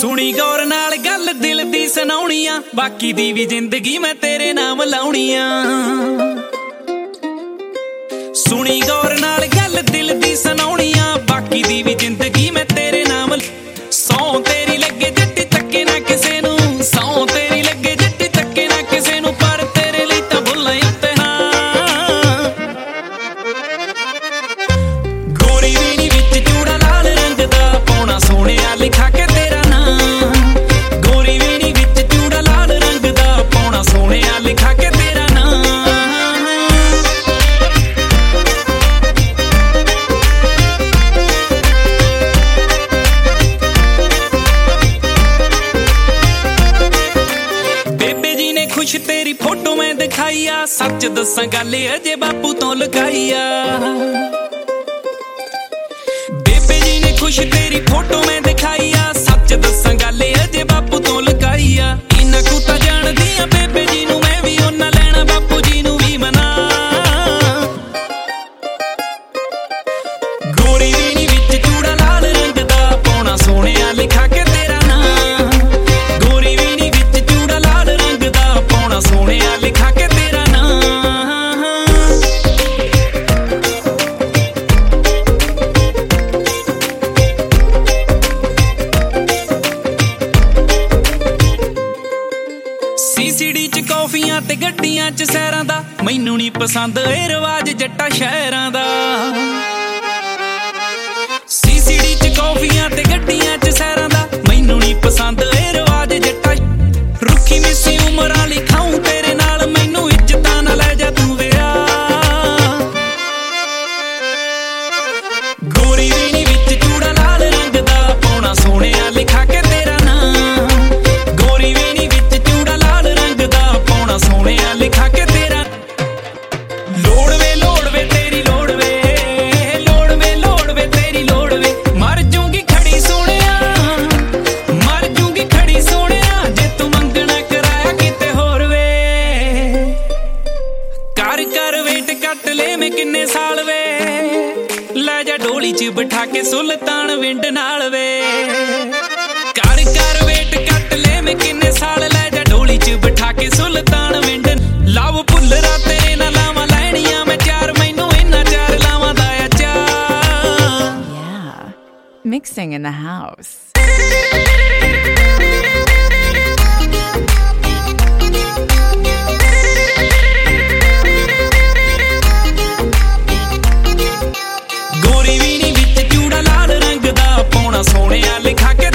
ਸੁਣੀ ਗੌਰ ਨਾਲ ਗੱਲ ਦਿਲ ਦੀ ਸੁਣਾਉਣੀ ਆ ਬਾਕੀ ਦੀ ਵੀ ਜ਼ਿੰਦਗੀ ਮੈਂ ਤੇਰੇ ਨਾਮ ਲਾਉਣੀ ਆ ਸੁਣੀ ਗੌਰ ਨਾਲ ਗੱਲ ਦਿਲ ਦੀ ਸੁਣਾਉਣੀ ਆ ਬਾਕੀ ਦੀ ਵੀ ਜ਼ਿੰਦਗੀ ਮੈਂ ਤੇਰੇ ਨਾਮ ਸੌ ਤੇਰੀ ਲੱਗੇ ਜੱਟੀ ਤੱਕੇ ਨਾ ਕਿਸੇ ਨੂੰ। ਸੌ ਤੇਰੀ ਲੱਗੇ ਜੱਟੀ ਤੱਕੇ ਨਾ ਕਿਸੇ ਨੂੰ। ਪਰ ਤੇਰੇ ਲਈ ਤਾਂ ਭੁੱਲਾਂ ਇਮਤਿਹਾਨ ਗੋਰੀ ਵੀਣੀ ਵਿੱਚ ਚੂੜਾ ਲਾਲ ਰੰਗ ਦਾ ਪਾਉਣਾ ਸੋਹਣਿਆ ਲਿਖਾ ਤੇਰੀ ਮੈਂ ਦਿਖਾਈ ਸੱਚ ਦੱਸਾਂ ਗੱਲ ਅਜੇ ਬਾਪੂ ਤੋਂ ਲਗਾਈ ਆ ਬੇਬੇ ਜੀ ਨੇ ਖੁਸ਼ ਤੇਰੀ ਫੋਟੋ ਮੈਂ ਦਿਖਾਈ ਆ ਸੱਚ ਦੱਸਾਂ ਗੱਲ ਅਜੇ ਬਾਪੂ ਤੋਂ ਲਗਾਈ ਸੀਸੀਡੀ ਚ, ਕਾਫੀਆਂ ਤੇ ਗੱਡੀਆਂ ਚ ਸੈਰਾਂ ਦਾ। ਮੈਨੂੰ ਨਹੀਂ ਪਸੰਦ ਇਹ ਰਿਵਾਜ ਜੱਟਾ ਸ਼ਹਿਰਾਂ ਦਾ। ਕਿੰਨੇ ਸਾਲ ਵੇ? ਲੈ ਜਾ ਡੋਲੀ 'ਚ ਬਿਠਾ ਕੇ ਸੁਲਤਾਨ ਵਿੰਡ ਨਾਲ ਵੇ। ਕਰ ਕਰ, ਵੇਟ, ਕੱਟ ਲੈ ਮੈਂ ਕਿੰਨੇ ਸਾਲ। ਲੈ ਜਾ ਡੋਲੀ 'ਚ ਬਿਠਾ ਕੇ ਸੁਲਤਾਨ ਵਿੰਡ ਲਵ ਭੁੱਲਰਾ ਤੇਰੇ ਨਾਲ ਲਾਵਾਂ ਲੈਣੀਆਂ ਮੈਂ ਚਾਰ, ਮੈਨੂੰ ਇੰਨਾ ਚਾਰ ਲਾਵਾਂ ਦਾ ਆ ਚਾਰ। Mixing in in the. ਸੋਹਣਿਆ ਲਿਖਾ ਕੇ